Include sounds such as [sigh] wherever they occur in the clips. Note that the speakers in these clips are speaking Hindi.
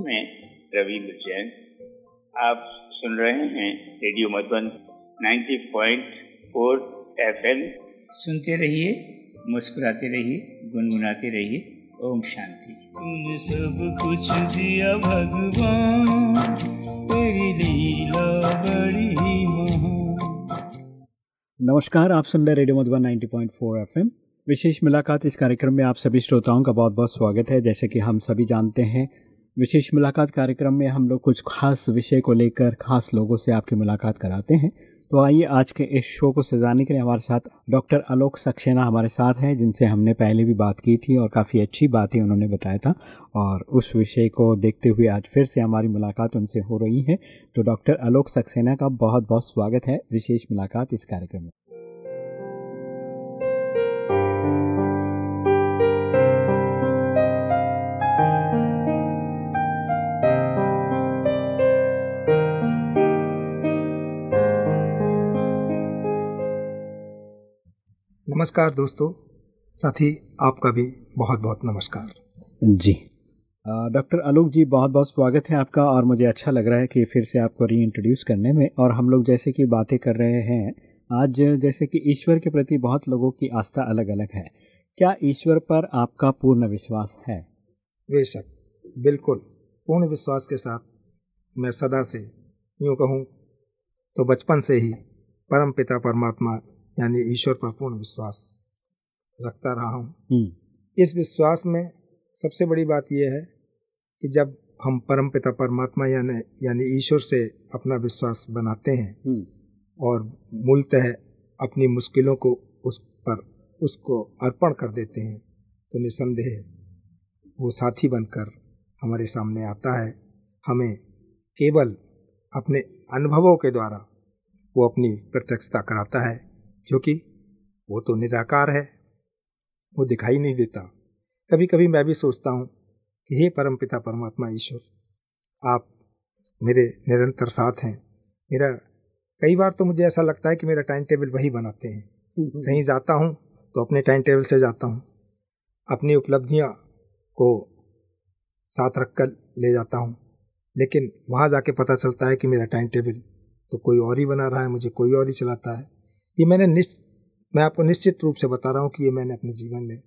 में रविंद्र जैन। आप सुन रहे हैं रेडियो मधुबन 90.4 एफएम। सुनते रहिए मुस्कुराते रहिए गुनगुनाते रहिए। ओम शांति। तुमने सब कुछ दिया भगवान तेरी लीला बड़ी नमस्कार आप सुन रहे रेडियो मधुबन 90.4 एफएम। विशेष मुलाकात इस कार्यक्रम में आप सभी श्रोताओं का बहुत बहुत स्वागत है। जैसे कि हम सभी जानते हैं विशेष मुलाकात कार्यक्रम में हम लोग कुछ खास विषय को लेकर खास लोगों से आपकी मुलाकात कराते हैं। तो आइए आज के इस शो को सजाने के लिए हमारे साथ डॉक्टर आलोक सक्सेना हमारे साथ हैं, जिनसे हमने पहले भी बात की थी और काफ़ी अच्छी बातें उन्होंने बताया था। और उस विषय को देखते हुए आज फिर से हमारी मुलाकात उनसे हो रही है। तो डॉक्टर आलोक सक्सेना का बहुत बहुत स्वागत है। विशेष मुलाकात इस कार्यक्रम में। नमस्कार दोस्तों साथ ही आपका भी बहुत बहुत नमस्कार। जी। डॉक्टर आलोक जी बहुत बहुत स्वागत है आपका और मुझे अच्छा लग रहा है कि फिर से आपको री इंट्रोड्यूस करने में और हम लोग जैसे कि बातें कर रहे हैं आज जैसे कि ईश्वर के प्रति बहुत लोगों की आस्था अलग अलग है। क्या ईश्वर पर आपका पूर्ण विश्वास है? बेशक बिल्कुल पूर्ण विश्वास के साथ मैं सदा से यूँ कहूँ तो बचपन से ही परम पिता परमात्मा यानी ईश्वर पर पूर्ण विश्वास रखता रहा हूँ हम्म। इस विश्वास में सबसे बड़ी बात यह है कि जब हम परम पिता परमात्मा यानी यानी ईश्वर से अपना विश्वास बनाते हैं हम्म। और मूलतः अपनी मुश्किलों को उस पर उसको अर्पण कर देते हैं तो निसंदेह वो साथी बनकर हमारे सामने आता है हमें केवल अपने अनुभवों के द्वारा वो अपनी प्रत्यक्षता कराता है क्योंकि वो तो निराकार है। वो दिखाई नहीं देता। कभी कभी मैं भी सोचता हूँ कि हे परम पिता परमात्मा ईश्वर आप मेरे निरंतर साथ हैं। मेरा कई बार तो मुझे ऐसा लगता है कि मेरा टाइम टेबल वही बनाते हैं। कहीं जाता हूँ तो अपने टाइम टेबल से जाता हूँ। अपनी उपलब्धियाँ को साथ रख कर ले जाता हूँ। लेकिन वहाँ जाके पता चलता है कि मेरा टाइम टेबल तो कोई और ही बना रहा है मुझे कोई और ही चलाता है। ये मैंने निश्चित मैं आपको निश्चित रूप से बता रहा हूँ कि ये मैंने अपने जीवन में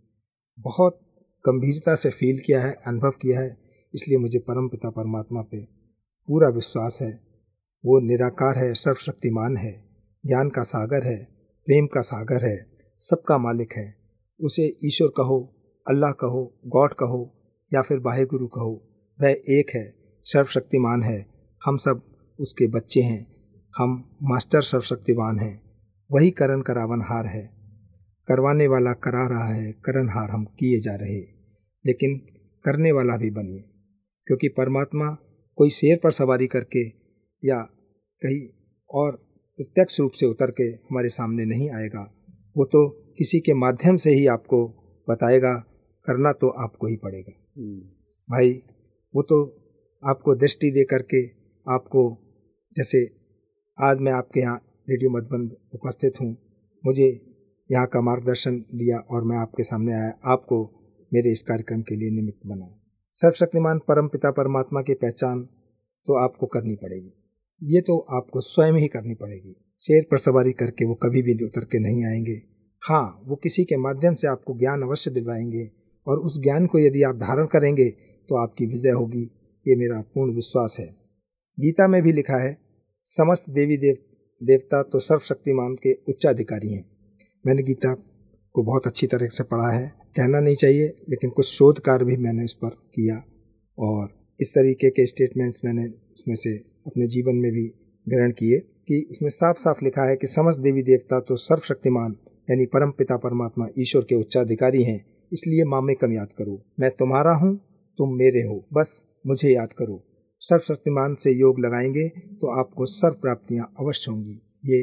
बहुत गंभीरता से फील किया है, अनुभव किया है, इसलिए मुझे परम पिता परमात्मा पे पूरा विश्वास है। वो निराकार है, सर्वशक्तिमान है, ज्ञान का सागर है, प्रेम का सागर है, सबका मालिक है। उसे ईश्वर कहो, अल्लाह कहो, गॉड कहो, या फिर वाहे गुरु कहो, वह एक है, सर्वशक्तिमान है। हम सब उसके बच्चे हैं, हम मास्टर सर्वशक्तिमान हैं। वही करण करावन हार है करवाने वाला करा रहा है, करण हार हम किए जा रहे, लेकिन करने वाला भी बनिए, क्योंकि परमात्मा कोई शेर पर सवारी करके या कहीं और प्रत्यक्ष रूप से उतर के हमारे सामने नहीं आएगा, वो तो किसी के माध्यम से ही आपको बताएगा, करना तो आपको ही पड़ेगा। भाई, वो तो आपको दृष्टि दे करके आपको, जैसे आज मैं आपके यहाँ रेडियो मधुबन उपस्थित हूँ। मुझे यहाँ का मार्गदर्शन दिया और मैं आपके सामने आया। आपको मेरे इस कार्यक्रम के लिए निमित्त बनाया। सर्वशक्तिमान परम पिता परमात्मा की पहचान तो आपको करनी पड़ेगी। ये तो आपको स्वयं ही करनी पड़ेगी। शेर पर सवारी करके वो कभी भी उतर के नहीं आएँगे। हाँ वो किसी के माध्यम से आपको ज्ञान अवश्य दिलवाएँगे और उस ज्ञान को यदि आप धारण करेंगे तो आपकी विजय होगी। ये मेरा पूर्ण विश्वास है। गीता में भी लिखा है, समस्त देवी देव देवता तो सर्वशक्तिमान के उच्चाधिकारी हैं। मैंने गीता को बहुत अच्छी तरह से पढ़ा है। कहना नहीं चाहिए, लेकिन कुछ शोध कार्य भी मैंने उस पर किया और इस तरीके के स्टेटमेंट्स मैंने उसमें से अपने जीवन में भी ग्रहण किए कि उसमें साफ़ साफ़ लिखा है कि समस्त देवी देवता तो सर्वशक्तिमान, यानी परम पिता परमात्मा ईश्वर के उच्चाधिकारी हैं। इसलिए मामे कम याद करो। मैं तुम्हारा हूँ, तुम मेरे हो। बस मुझे याद करो। सर्वशक्तिमान से योग लगाएँगे तो आपको सर्व प्राप्तियाँ अवश्य होंगी। ये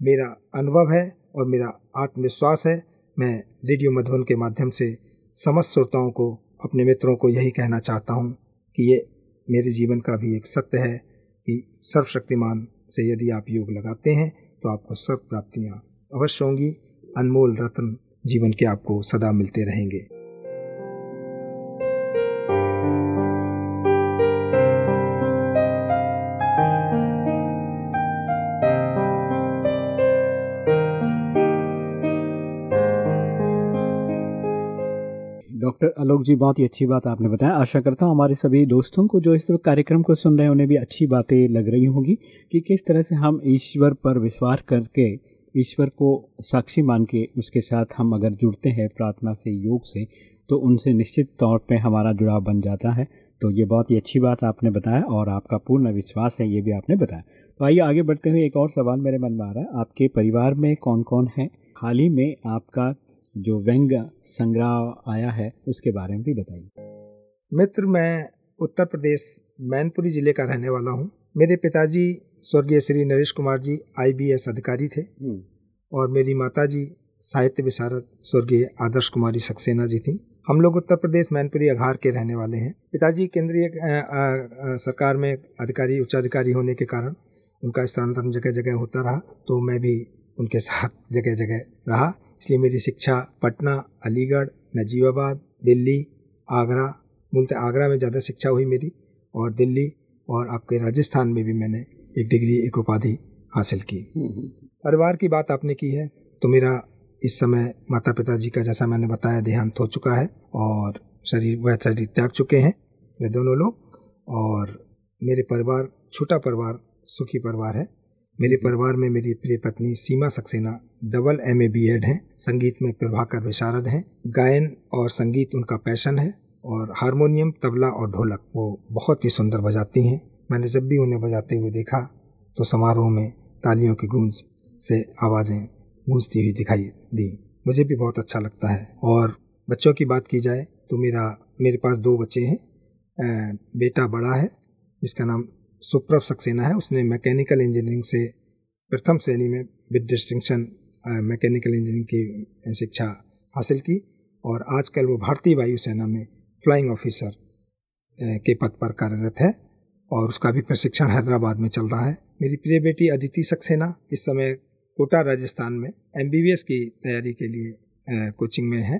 मेरा अनुभव है और मेरा आत्मविश्वास है। मैं रेडियो मधुबन के माध्यम से समस्त श्रोताओं को, अपने मित्रों को यही कहना चाहता हूँ कि ये मेरे जीवन का भी एक सत्य है कि सर्वशक्तिमान से यदि आप योग लगाते हैं तो आपको सर्व प्राप्तियाँ अवश्य होंगी। अनमोल रत्न जीवन के आपको सदा मिलते रहेंगे। डॉक्टर आलोक जी, बहुत ही अच्छी बात आपने बताया। आशा करता हूँ हमारे सभी दोस्तों को जो इस कार्यक्रम को सुन रहे हैं, उन्हें भी अच्छी बातें लग रही होंगी कि किस तरह से हम ईश्वर पर विश्वास करके, ईश्वर को साक्षी मान के उसके साथ हम अगर जुड़ते हैं प्रार्थना से, योग से तो उनसे निश्चित तौर पे हमारा जुड़ाव बन जाता है। तो ये बहुत ही अच्छी बात आपने बताया और आपका पूर्ण विश्वास है, ये भी आपने बताया। तो आइए आगे बढ़ते हुए एक और सवाल मेरे मन में आ रहा है। आपके परिवार में कौन कौन है? हाल ही में आपका जो व्यंग संग्रह आया है उसके बारे में भी बताइए। मित्र मैं उत्तर प्रदेश मैनपुरी ज़िले का रहने वाला हूँ। मेरे पिताजी स्वर्गीय श्री नरेश कुमार जी आईबीएस अधिकारी थे। हम्म। और मेरी माता जी साहित्य विशारद स्वर्गीय आदर्श कुमारी सक्सेना जी थी। हम लोग उत्तर प्रदेश मैनपुरी अघार के रहने वाले हैं। पिताजी केंद्रीय सरकार में अधिकारी उच्चाधिकारी होने के कारण उनका स्थानांतरण जगह जगह होता रहा तो मैं भी उनके साथ जगह जगह रहा। इसलिए मेरी शिक्षा पटना अलीगढ़ नजीबाबाद दिल्ली आगरा बोलते आगरा में ज़्यादा शिक्षा हुई मेरी और दिल्ली और आपके राजस्थान में भी मैंने एक डिग्री एक उपाधि हासिल की। परिवार की बात आपने की है तो मेरा इस समय माता पिता जी का जैसा मैंने बताया देहांत हो चुका है और शरीर वह शरीर त्याग चुके हैं वे दोनों लोग और मेरे परिवार छोटा परिवार सुखी परिवार है। मेरे परिवार में मेरी प्रिय पत्नी Seema Saxena double M A B Ed हैं, संगीत में प्रभाकर विशारद हैं, गायन और संगीत उनका पैशन है और हारमोनियम, तबला और ढोलक वो बहुत ही सुंदर बजाती हैं। मैंने जब भी उन्हें बजाते हुए देखा तो समारोह में तालियों की गूंज से आवाज़ें गूंजती हुई दिखाई दी। मुझे भी बहुत अच्छा लगता है और बच्चों की बात की जाए तो मेरा, मेरे पास दो बच्चे हैं बेटा बड़ा है, जिसका नाम सुप्रभ सक्सेना है। उसने मैकेनिकल इंजीनियरिंग से प्रथम श्रेणी में विद डिस्टिंक्शन मैकेनिकल इंजीनियरिंग की शिक्षा हासिल की और आजकल वो भारतीय वायुसेना में फ्लाइंग ऑफिसर के पद पर कार्यरत है और उसका भी प्रशिक्षण हैदराबाद में चल रहा है। मेरी प्रिय बेटी अदिति सक्सेना इस समय कोटा राजस्थान में एमबीबीएस की तैयारी के लिए कोचिंग में है।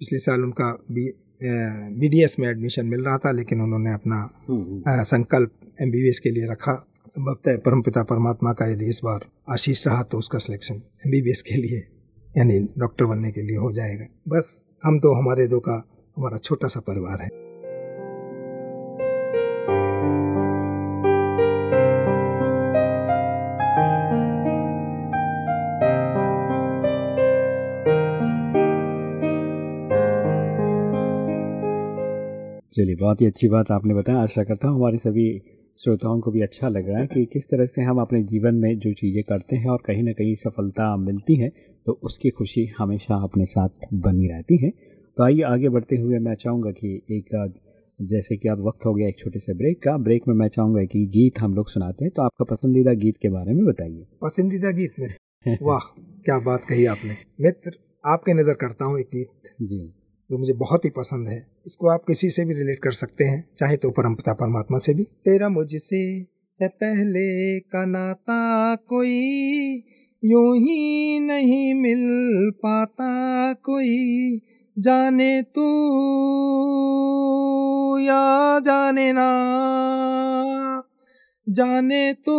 पिछले साल उनका बी बी में एडमिशन मिल रहा था लेकिन उन्होंने अपना हम्म, हम्म। संकल्प एम के लिए रखा। संभवतः परमपिता परमात्मा का यदि इस बार आशीष रहा तो उसका सिलेक्शन एमबीबीएस के लिए, यानी डॉक्टर बनने के लिए हो जाएगा। बस, हम तो हमारे दो का, हमारा छोटा सा परिवार है। चलिए, बहुत ही अच्छी बात आपने बताया। आशा करता हूँ हमारे सभी श्रोताओं को भी अच्छा लग रहा है कि किस तरह से हम अपने जीवन में जो चीज़ें करते हैं और कहीं ना कहीं सफलता मिलती है तो उसकी खुशी हमेशा अपने साथ बनी रहती है। तो आइए आगे बढ़ते हुए मैं चाहूँगा कि एक जैसे कि अब वक्त हो गया एक छोटे से ब्रेक का ब्रेक में मैं चाहूँगा कि गीत हम लोग सुनाते हैं। तो आपका पसंदीदा गीत के बारे में बताइए। पसंदीदा गीत मेरे? [laughs] वाह क्या बात कही आपने। मित्र आपके नज़र करता हूँ एक गीत। जी। जो मुझे बहुत ही पसंद है, इसको आप किसी से भी रिलेट कर सकते हैं, चाहे तो परमपिता परमात्मा से भी। तेरा मुझसे पहले का नाता कोई, यूँ ही नहीं मिल पाता कोई। जाने तू या जाने ना, जाने तू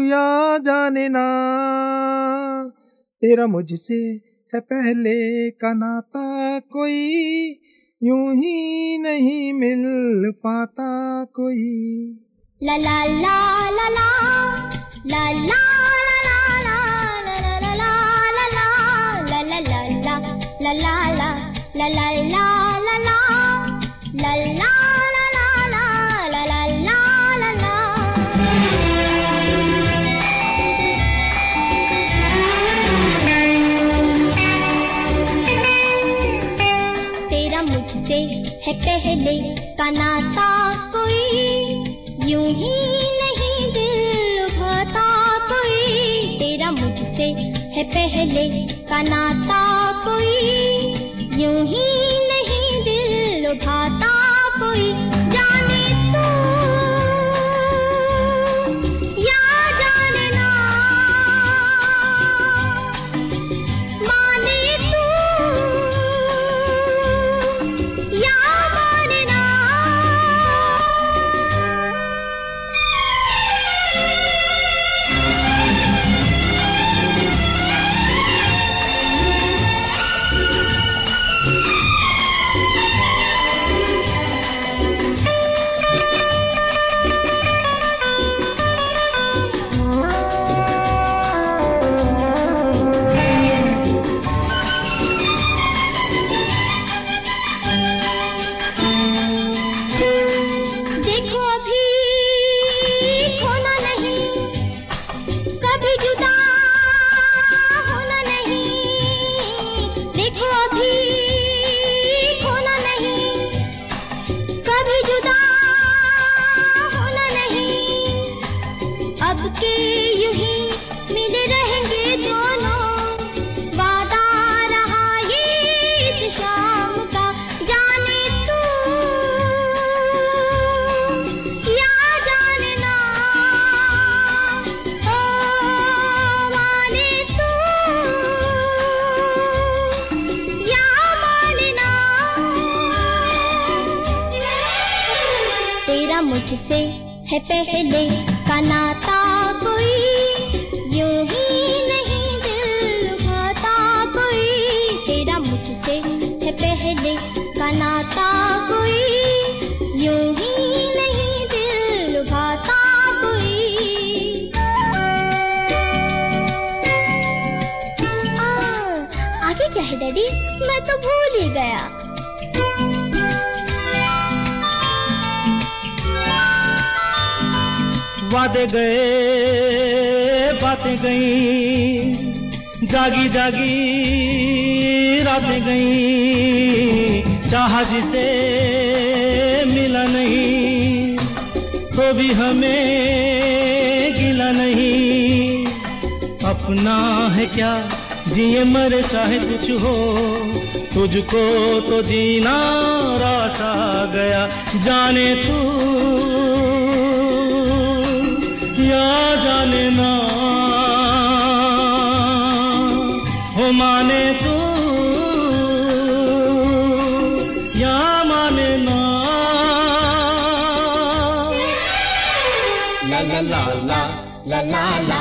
या जाने ना। तेरा मुझसे है पहले का नाता कोई यूँ ही नहीं मिल पाता कोई ला ला ला ला ला ला ला la la la la la la la la पहले का कोई, यूँ ही नहीं दिल भाता कोई। तेरा मुझसे है पहले का नाता मुझसे है पहले का नाता कोई वादे गए, बातें गई, जागी जागी रातें गई, चाह जिसे मिला नहीं तो भी हमें गिला नहीं। अपना है क्या जिए मरे चाहे कुछ हो, तुझको तो जीना रासा गया, जाने तू বুঝিয়া জানে না। ও মানে তু, ইয়া মানে না। লা লা লা লা লা লা।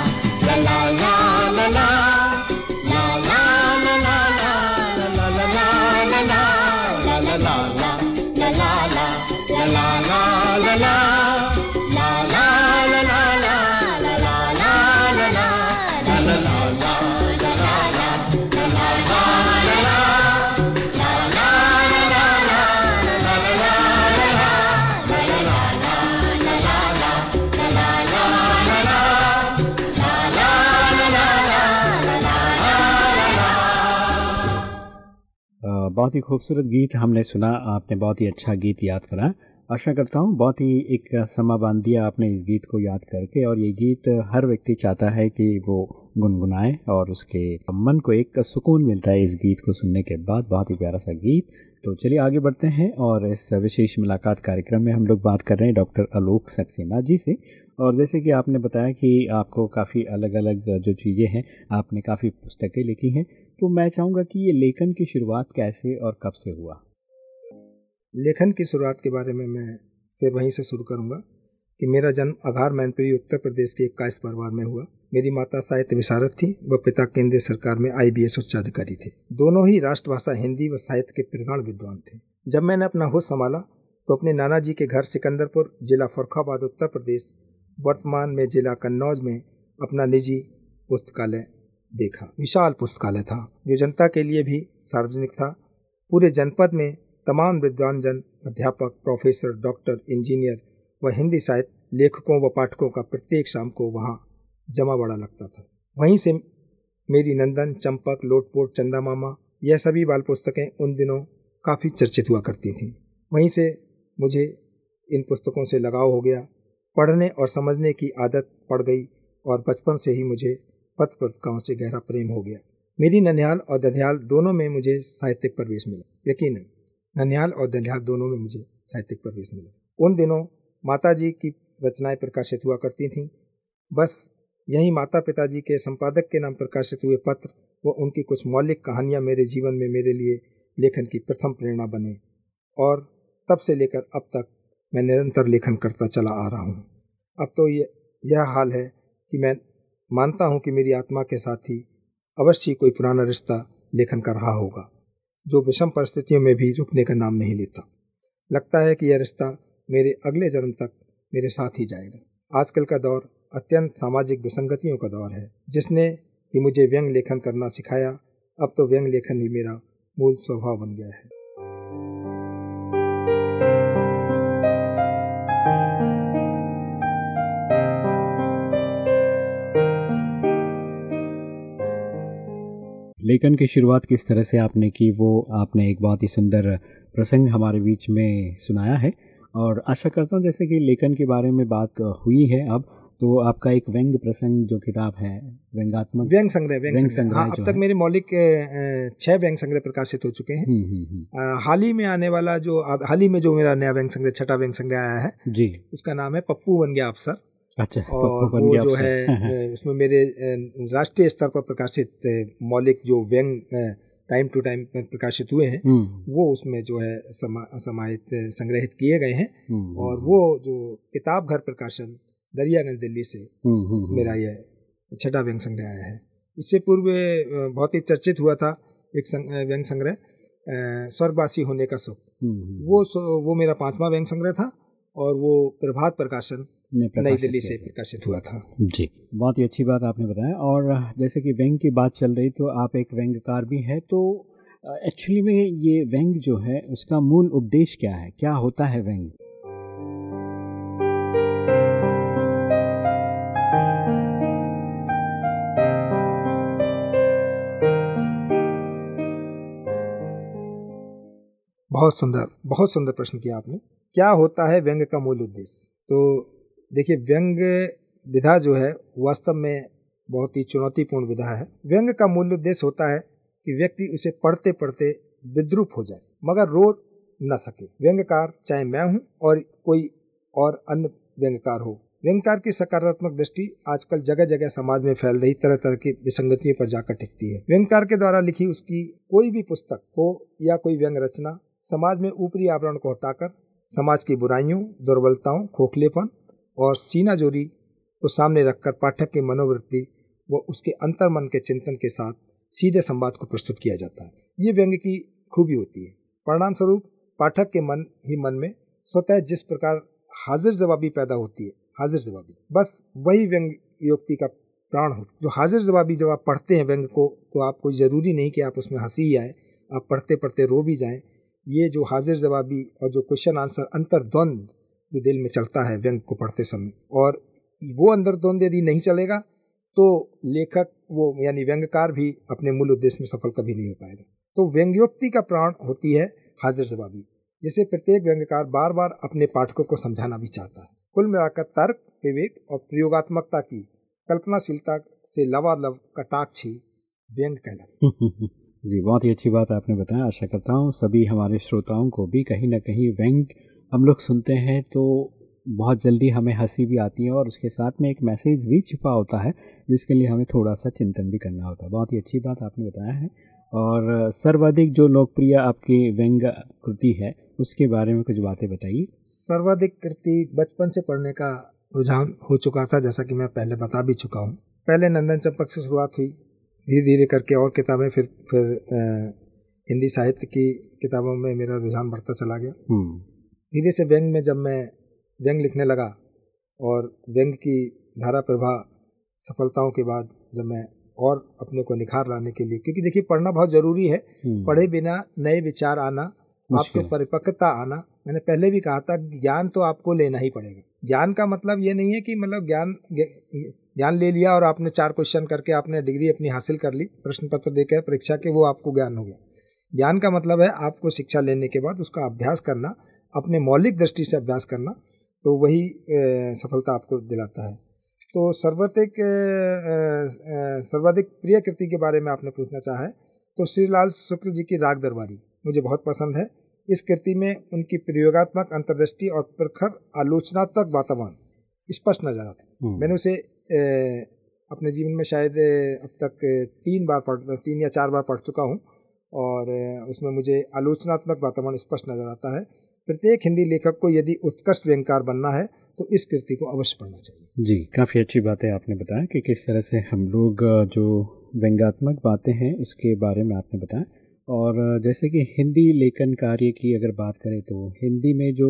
बहुत ही खूबसूरत गीत हमने सुना, आपने बहुत ही अच्छा गीत याद करा। आशा करता हूँ बहुत ही एक समा बाँध दिया आपने इस गीत को याद करके और ये गीत हर व्यक्ति चाहता है कि वो गुनगुनाए और उसके मन को एक सुकून मिलता है इस गीत को सुनने के बाद। बहुत ही प्यारा सा गीत। तो चलिए आगे बढ़ते हैं और इस विशेष मुलाकात कार्यक्रम में हम लोग बात कर रहे हैं डॉक्टर आलोक सक्सेना जी से। और जैसे कि आपने बताया कि आपको काफ़ी अलग अलग जो चीज़ें हैं, आपने काफ़ी पुस्तकें लिखी हैं। तो मैं चाहूँगा कि ये लेखन की शुरुआत कैसे और कब से हुआ? लेखन की शुरुआत के बारे में मैं फिर वहीं से शुरू करूँगा कि मेरा जन्म अघार मैनपुरी, उत्तर प्रदेश के इक्कीस परिवार में हुआ। मेरी माता साहित्य विशारद थी, व पिता केंद्रीय सरकार में आईबीएस उच्चाधिकारी थे। दोनों ही राष्ट्रभाषा, हिंदी व साहित्य के प्रगाढ़ विद्वान थे। जब मैंने अपना होश संभाला तो अपने नाना जी के घर सिकंदरपुर, जिला फरुखाबाद उत्तर प्रदेश, वर्तमान में जिला कन्नौज में अपना निजी पुस्तकालय देखा। विशाल पुस्तकालय था, जो जनता के लिए भी सार्वजनिक था। पूरे जनपद में तमाम विद्वान जन अध्यापक, प्रोफेसर, डॉक्टर, इंजीनियर व हिंदी साहित्य, लेखकों व पाठकों का प्रत्येक शाम को वहाँ जमा बड़ा लगता था। वहीं से मेरी नंदन, चंपक, लोटपोट चंदा मामा यह सभी बाल पुस्तकें उन दिनों काफ़ी चर्चित हुआ करती थीं। वहीं से मुझे इन पुस्तकों से लगाव हो गया। पढ़ने और समझने की आदत पड़ गई और बचपन से ही मुझे पत्र पत्रिकाओं से गहरा प्रेम हो गया। मेरी ननिहाल और दधियाल दोनों में मुझे साहित्यिक प्रवेश मिला। यकीन ननिहाल और दधियाल दोनों में मुझे साहित्यिक प्रवेश मिला। उन दिनों माता जी की रचनाएँ प्रकाशित हुआ करती थीं। बस यही माता पिताजी के संपादक के नाम प्रकाशित हुए पत्र व उनकी कुछ मौलिक कहानियाँ मेरे जीवन में मेरे लिए लेखन की प्रथम प्रेरणा बने और तब से लेकर अब तक मैं निरंतर लेखन करता चला आ रहा हूँ। अब तो ये, यह हाल है कि मैं मानता हूँ कि मेरी आत्मा के साथ ही अवश्य कोई पुराना रिश्ता लेखन का रहा होगा, जो विषम परिस्थितियों में भी रुकने का नाम नहीं लेता। लगता है कि यह रिश्ता मेरे अगले जन्म तक मेरे साथ ही जाएगा। आजकल का दौर अत्यंत सामाजिक विसंगतियों का दौर है। जिसने ही मुझे व्यंग लेखन करना सिखाया, अब तो व्यंग लेखन ही मेरा मूल स्वभाव बन गया है। लेखन की शुरुआत किस तरह से आपने की वो आपने एक बहुत ही सुंदर प्रसंग हमारे बीच में सुनाया है। और आशा करता हूँ जैसे कि लेखन के बारे में बात हुई है अब तो आपका एक व्यंग प्रसंग जो किताब है व्यंगात्मक व्यंग संग्रह व्यंग संग्रह। हाँ, अब तक मेरे मौलिक छह व्यंग संग्रह प्रकाशित हो चुके हैं। हम्म, हम्म, हम्म। हाल ही में आने वाला जो हाल ही में जो मेरा नया व्यंग संग्रह छठा व्यंग संग्रह आया है जी। उसका नाम है पप्पू बन गया अफसर। अच्छा और वो जो है [laughs] उसमें मेरे राष्ट्रीय स्तर पर प्रकाशित मौलिक जो व्यंग टाइम टू टाइम प्रकाशित हुए हैं हम्म, वो उसमें जो है समा, समाहित संग्रहित किए गए हैं। हम्म, और वो जो किताब घर प्रकाशन दरियागंज दिल्ली से हम्म, हम्म, हम्म, मेरा यह छठा व्यंग संग्रह आया है। इससे पूर्व बहुत ही चर्चित हुआ था एक संग- व्यंग संग्रह स्वर्गवासी होने का सुख। हम्म, हम्म, वो वो मेरा पांचवा व्यंग संग्रह था और वो प्रभात प्रकाशन नई दिल्ली से प्रकाशित हुआ था। जी बहुत ही अच्छी बात आपने बताया। और जैसे कि व्यंग की बात चल रही तो आप एक व्यंगकार भी हैं तो एक्चुअली में ये व्यंग जो है उसका मूल उपदेश क्या है? क्या होता है व्यंग बहुत सुंदर बहुत सुंदर प्रश्न किया आपने। क्या होता है व्यंग का मूल उद्देश्य? तो देखिए, व्यंग विधा जो है वास्तव में बहुत ही चुनौतीपूर्ण विधा है। व्यंग का मूल उद्देश्य होता है कि व्यक्ति उसे पढ़ते पढ़ते विद्रूप हो जाए, मगर रो न सके। व्यंगकार, चाहे मैं हूँ और कोई और अन्य व्यंगकार हो। व्यंगकार की सकारात्मक दृष्टि आजकल जगह जगह समाज में फैल रही तरह तरह की विसंगतियों पर जाकर टिकती है। व्यंगकार के द्वारा लिखी उसकी कोई भी पुस्तक हो या कोई व्यंग रचना समाज में ऊपरी आवरण को हटाकर समाज की बुराइयों, दुर्बलताओं, खोखलेपन और सीना जोरी को सामने रखकर पाठक की मनोवृत्ति व उसके अंतर्मन के चिंतन के साथ सीधे संवाद को प्रस्तुत किया जाता है। ये व्यंग की खूबी होती है। परिणाम स्वरूप पाठक के मन ही मन में स्वतः जिस प्रकार हाजिर जवाबी पैदा होती है, हाजिर जवाबी। बस वही व्यंग युक्ति का प्राण हो। जो हाजिर जवाबी जब आप पढ़ते हैं व्यंग को तो आपको ज़रूरी नहीं कि आप उसमें हँसी ही आए, आप पढ़ते पढ़ते रो भी जाएँ। ये जो हाजिर जवाबी और जो क्वेश्चन आंसर अंतर्द्वंद जो दिल में चलता है व्यंग को पढ़ते समय। और वो अंतर्द्वंद यदि नहीं चलेगा तो लेखक वो यानी व्यंगकार भी अपने मूल उद्देश्य में सफल कभी नहीं हो पाएगा। तो व्यंग्योक्ति का प्राण होती है हाजिर जवाबी, जिसे प्रत्येक व्यंगकार बार बार अपने पाठकों को समझाना भी चाहता है। कुल मिलाकर तर्क, विवेक और प्रयोगात्मकता की कल्पनाशीलता से लवालब कटाक्ष ही व्यंग कहलाता [laughs] जी, बहुत ही अच्छी बात आपने बताया। आशा करता हूँ सभी हमारे श्रोताओं को भी कहीं ना कहीं व्यंग हम लोग सुनते हैं तो बहुत जल्दी हमें हँसी भी आती है और उसके साथ में एक मैसेज भी छिपा होता है जिसके लिए हमें थोड़ा सा चिंतन भी करना होता है। बहुत ही अच्छी बात आपने बताया है। और सर्वाधिक जो लोकप्रिय आपकी व्यंग कृति है उसके बारे में कुछ बातें बताइए। सर्वाधिक कृति बचपन से पढ़ने का रुझान हो चुका था जैसा कि मैं पहले बता भी चुका हूँ। पहले नंदन चंपक से शुरुआत हुई। धीरे धीरे करके और किताबें फिर फिर हिंदी साहित्य की किताबों में मेरा रुझान बढ़ता चला गया। धीरे से व्यंग में जब मैं व्यंग लिखने लगा और व्यंग की धारा प्रभा सफलताओं के बाद जब मैं और अपने को निखार लाने के लिए क्योंकि देखिए पढ़ना बहुत ज़रूरी है। हम्म, पढ़े बिना नए विचार आना आपको परिपक्वता आना मैंने पहले भी कहा था ज्ञान तो आपको लेना ही पड़ेगा। ज्ञान का मतलब ये नहीं है कि मतलब ज्ञान ज्ञान ले लिया और आपने चार क्वेश्चन करके आपने डिग्री अपनी हासिल कर ली प्रश्न पत्र देकर परीक्षा के वो आपको ज्ञान हो गया। ज्ञान का मतलब है आपको शिक्षा लेने के बाद उसका अभ्यास करना अपने मौलिक दृष्टि से अभ्यास करना तो वही सफलता आपको दिलाता है। तो सर्वाधिक सर्वाधिक प्रिय कृति के बारे में आपने पूछना चाहा है तो श्रीलाल शुक्ल जी की राग दरबारी मुझे बहुत पसंद है। इस कृति में उनकी प्रयोगात्मक अंतर्दृष्टि और प्रखर आलोचनात्मक वातावरण स्पष्ट नज़र आता है। हम्म, मैंने उसे अ, अपने जीवन में शायद अब तक तीन बार पढ़ तीन या चार बार पढ़ चुका हूँ और उसमें मुझे आलोचनात्मक वातावरण स्पष्ट नज़र आता है। प्रत्येक हिंदी लेखक को यदि उत्कृष्ट व्यंगकार बनना है तो इस कृति को अवश्य पढ़ना चाहिए। जी, काफ़ी अच्छी बातें आपने बताया कि किस तरह से हम लोग जो व्यंगात्मक बातें हैं, उसके बारे में आपने बताया। और जैसे कि हिंदी लेखन कार्य की अगर बात करें तो हिंदी में जो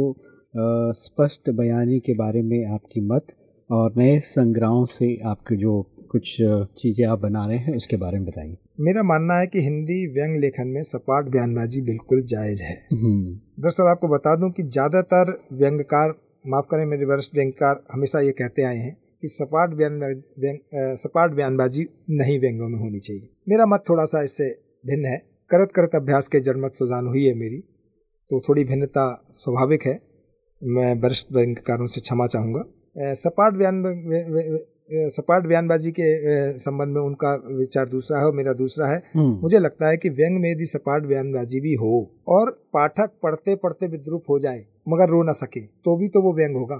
स्पष्ट बयानी के बारे में आपकी मत और नए संग्रहों से आपके जो कुछ चीज़ें आप बना रहे हैं उसके बारे में बताइए। मेरा मानना है कि हिंदी व्यंग लेखन में सपाट बयानबाजी बिल्कुल जायज़ है। हम्म, दरअसल आपको बता दूँ कि ज़्यादातर व्यंगकार माफ़ करें मेरे वरिष्ठ व्यंगकार हमेशा ये कहते आए हैं कि सपाट बयानबाजी व्यंग सपाट बयानबाजी नहीं व्यंगों में होनी चाहिए। मेरा मत थोड़ा सा इससे भिन्न है। करत करत अभ्यास के जड़मत सुजान हुई है मेरी तो थोड़ी भिन्नता स्वाभाविक है। मैं वरिष्ठ व्यंगकारों से क्षमा चाहूँगा। सपाट बयान सपाट बयानबाजी के संबंध में उनका विचार दूसरा है और मेरा दूसरा है। हम्म, मुझे लगता है कि व्यंग में यदि सपाट बयानबाजी भी हो और पाठक पढ़ते पढ़ते विद्रूप हो जाए मगर रो ना सके तो भी तो वो व्यंग होगा।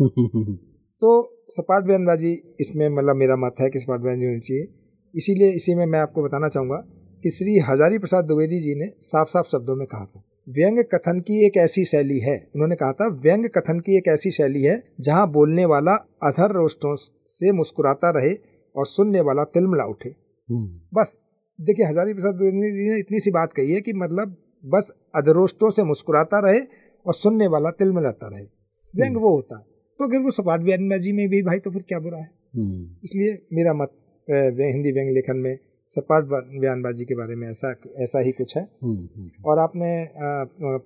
[laughs] तो सपाट बयानबाजी इसमें मतलब मेरा मत है कि सपाट बयानबाजी होनी चाहिए। इसीलिए इसी में मैं आपको बताना चाहूँगा कि श्री हजारी प्रसाद द्विवेदी जी ने साफ़ साफ़ शब्दों में कहा था। व्यंग कथन की एक ऐसी शैली है। उन्होंने कहा था व्यंग कथन की एक ऐसी शैली है जहाँ बोलने वाला अधर रोष्टों से मुस्कुराता रहे और सुनने वाला तिलमिला उठे। बस देखिए हजारी प्रसाद द्विवेदी जी ने इतनी सी बात कही है कि मतलब बस अधरोष्टों से मुस्कुराता रहे और सुनने वाला तिलमिलाता रहे। व्यंग वो होता। है तो अगर वो सपाट बयानबाजी में भी भाई तो फिर क्या बुरा है? इसलिए मेरा मत हिंदी व्यंग लेखन में सपाट बयानबाजी के बारे में ऐसा ऐसा ही कुछ है। और आपने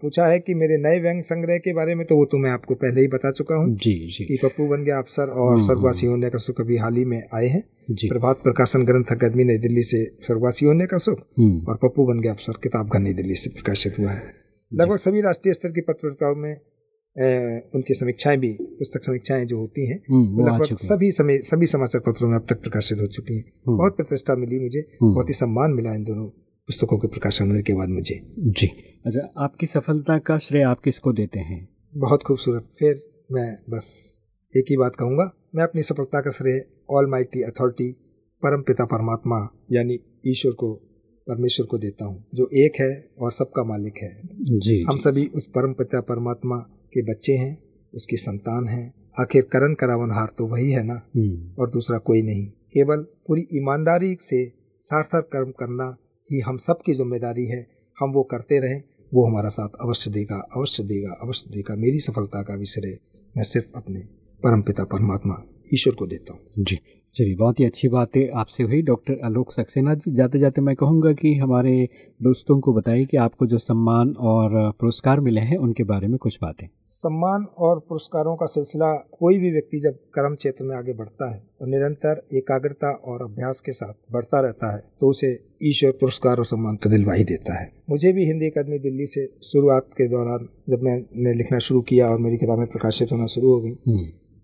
पूछा है कि मेरे नए व्यंग संग्रह के बारे में तो वो तो मैं आपको पहले ही बता चुका हूँ जी जी। कि पप्पू बन गया अफसर और स्वर्गवासी होने का सुख अभी हाल ही में आए हैं। प्रभात प्रकाशन ग्रंथ अकादमी नई दिल्ली से स्वर्गवासी होने का सुख हम्म, और पप्पू बन गया अफसर किताब घर नई दिल्ली से प्रकाशित हुआ है। लगभग सभी राष्ट्रीय स्तर की पत्रिकाओं में उनकी समीक्षाएँ भी पुस्तक समीक्षाएँ जो होती हैं हम्म, लगभग सभी समय सभी समाचार पत्रों में अब तक प्रकाशित हो चुकी हैं। बहुत प्रतिष्ठा मिली मुझे बहुत ही सम्मान मिला इन दोनों पुस्तकों के प्रकाशन होने के बाद मुझे। जी। अच्छा आपकी सफलता का श्रेय आप किसको देते हैं? बहुत खूबसूरत। फिर मैं बस एक ही बात कहूँगा मैं अपनी सफलता का श्रेय ऑल माइटी अथॉरिटी परम पिता परमात्मा यानी ईश्वर को परमेश्वर को देता हूँ जो एक है और सबका मालिक है। जी हम सभी उस परम पिता परमात्मा के बच्चे हैं उसकी संतान हैं। आखिर करण करावनहार तो वही है ना? हम्म, और दूसरा कोई नहीं। केवल पूरी ईमानदारी से सार्थक कर्म करना ही हम सबकी ज़िम्मेदारी है। हम वो करते रहें वो हमारा साथ अवश्य देगा अवश्य देगा अवश्य देगा। मेरी सफलता का विषय मैं सिर्फ़ अपने परमपिता परमात्मा ईश्वर को देता हूँ। जी। चलिए बहुत ही अच्छी बात है आपसे हुई। डॉक्टर आलोक सक्सेना जी जाते जाते मैं कहूँगा कि हमारे दोस्तों को बताइए कि आपको जो सम्मान और पुरस्कार मिले हैं उनके बारे में कुछ बातें। सम्मान और पुरस्कारों का सिलसिला कोई भी व्यक्ति जब कर्म क्षेत्र में आगे बढ़ता है और निरंतर एकाग्रता और अभ्यास के साथ बढ़ता रहता है तो उसे ईश्वर पुरस्कार और सम्मान तो दिलवा ही देता है। मुझे भी हिंदी अकादमी दिल्ली से शुरुआत के दौरान जब मैंने लिखना शुरू किया और मेरी किताबें प्रकाशित होना शुरू हो गई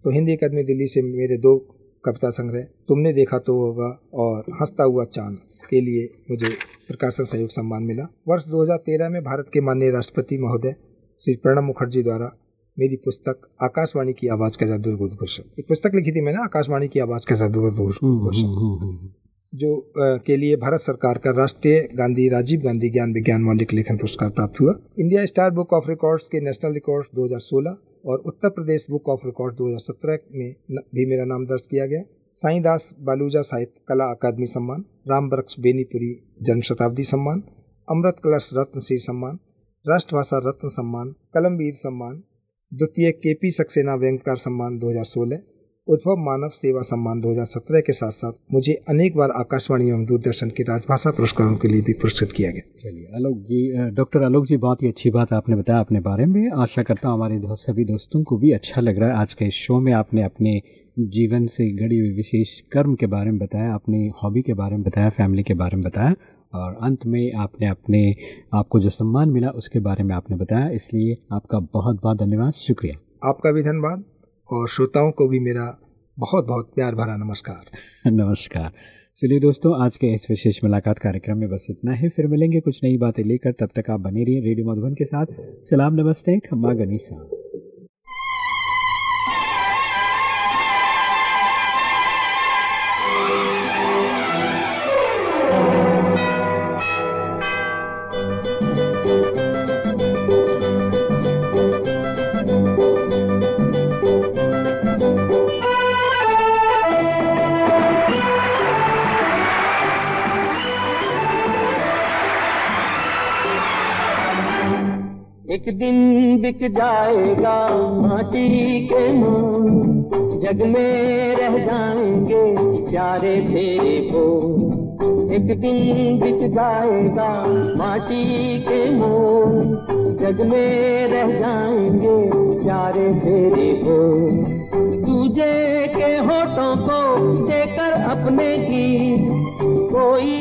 तो हिंदी अकादमी दिल्ली से मेरे दो कविता संग्रह। तुमने देखा तो होगा और हंसता हुआ चाँद के लिए मुझे प्रकाशन सहयोग सम्मान मिला। वर्ष 2013 में भारत के माननीय राष्ट्रपति महोदय श्री प्रणब मुखर्जी द्वारा मेरी पुस्तक आकाशवाणी की आवाज़ का जादू उद्घोषण एक पुस्तक लिखी थी मैंने आकाशवाणी की आवाज़ का जादू हम्म, जो अ, के लिए भारत सरकार का राष्ट्रीय गांधी राजीव गांधी ज्ञान विज्ञान मौलिक लेखन पुरस्कार प्राप्त हुआ। India star book of records के नेशनल रिकॉर्ड्स 2016 और Uttar Pradesh book of record 2017 में भी मेरा नाम दर्ज किया गया। साईं दास बालूजा साहित्य कला अकादमी सम्मान, राम वृक्ष बेनीपुरी जन्म शताब्दी सम्मान, अमृत कलश रत्न श्री सम्मान, राष्ट्रभाषा रत्न सम्मान, कलमवीर सम्मान, द्वितीय के पी सक्सेना व्यंगकार सम्मान 2016 उद्भव मानव सेवा सम्मान 2017 के साथ साथ मुझे अनेक बार आकाशवाणी एवं दूरदर्शन के राजभाषा पुरस्कारों के लिए भी पुरस्कृत किया गया। चलिए आलोक जी डॉक्टर आलोक जी बहुत ही अच्छी बात आपने बताया अपने बारे में। आशा करता हूँ हमारे सभी दोस्तों को भी अच्छा लग रहा है। आज के इस शो में आपने अपने जीवन से घड़ी हुई विशेष कर्म के बारे में बताया अपनी हॉबी के बारे में बताया फैमिली के बारे में बताया और अंत में आपने अपने आपको जो सम्मान मिला उसके बारे में आपने बताया। इसलिए आपका बहुत बहुत धन्यवाद। शुक्रिया। आपका भी धन्यवाद। और श्रोताओं को भी मेरा बहुत बहुत प्यार भरा नमस्कार। नमस्कार। चलिए दोस्तों, आज के इस विशेष मुलाकात कार्यक्रम में बस इतना ही। फिर मिलेंगे कुछ नई बातें लेकर। तब तक आप बने रहिए रेडियो मधुबन के साथ। सलाम, नमस्ते, खम्मा गनीसा। एक दिन बिक जाएगा माटी के मोल जग में रह जाएँगे प्यारे तेरे को। एक दिन बिक जाएगा माटी के मोल जग में रह जाएँगे प्यारे तेरे को। तुझे के होठों को देकर अपने गीत कोई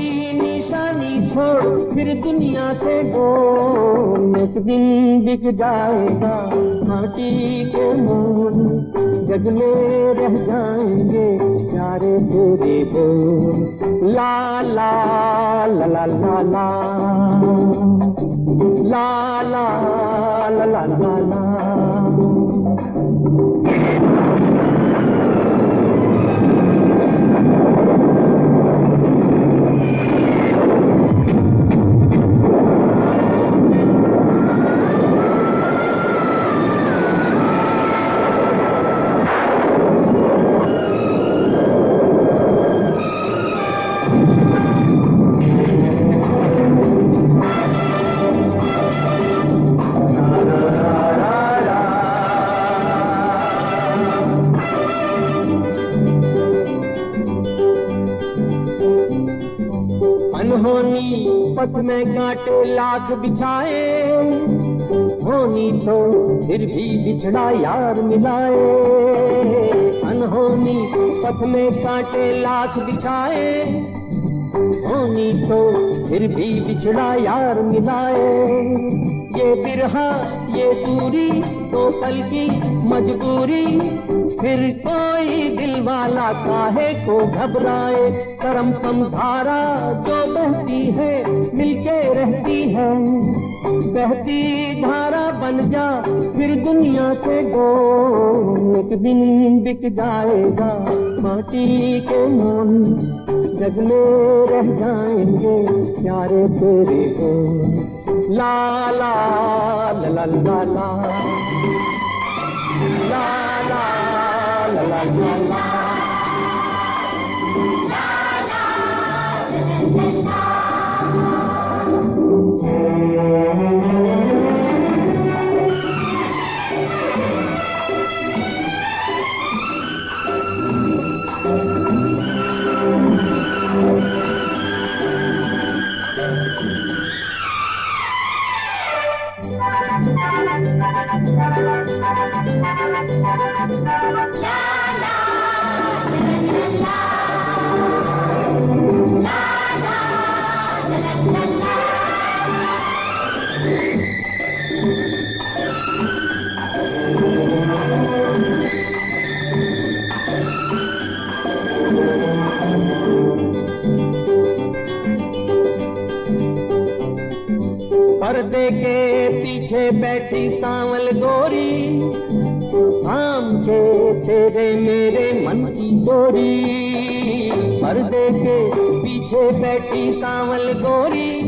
निशानी छोड़, फिर दुनिया से दो एक दिन बिक जाएगा। माटी के मोल जग में रह जाएँगे, प्यारे तेरे बोल ला ला ला ला ला। ला ला ला ला ला ला। लाख बिछाए, होनी तो फिर भी बिछड़ा यार मिलाए। अनहोनी पथ में कांटे लाख बिछाए, होनी तो फिर भी बिछड़ा यार मिलाए। ये बिरहा, ये दूरी तो पल की मजबूरी, फिर दिल वाला काहे को घबराए। करम कम धारा जो बहती है, मिलके रहती है। बहती धारा बन जा, फिर दुनिया से गो एक दिन बिक जाएगा माटी के मन जग में रह जाएँगे प्यारे तेरे हो ला ला ला ला ला। ला ला ला ला ला। बैठी सांवल गोरी। थाम के तेरे मेरे मन की डोरी। पर्दे के पीछे बैठी सांवल गोरी।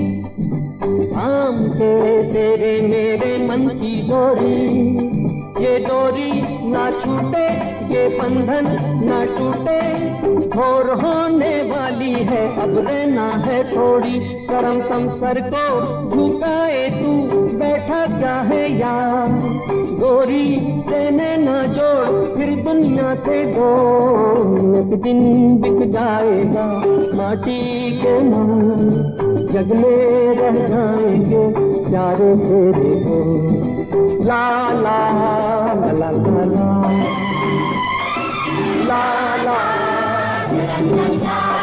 आम के तेरे मेरे मन की डोरी। ये डोरी ना छूटे, ये बंधन ना टूटे। और होने वाली है, अब रहना है थोड़ी। करम तम सर को बैठा चाहे यार। गोरी से न जोड़, फिर दुनिया से दो एक दिन बिक जाएगा माटी के मन जग में रह जाएँगे प्यारे तेरे हो ला ला ला ला ला ला। ला ला।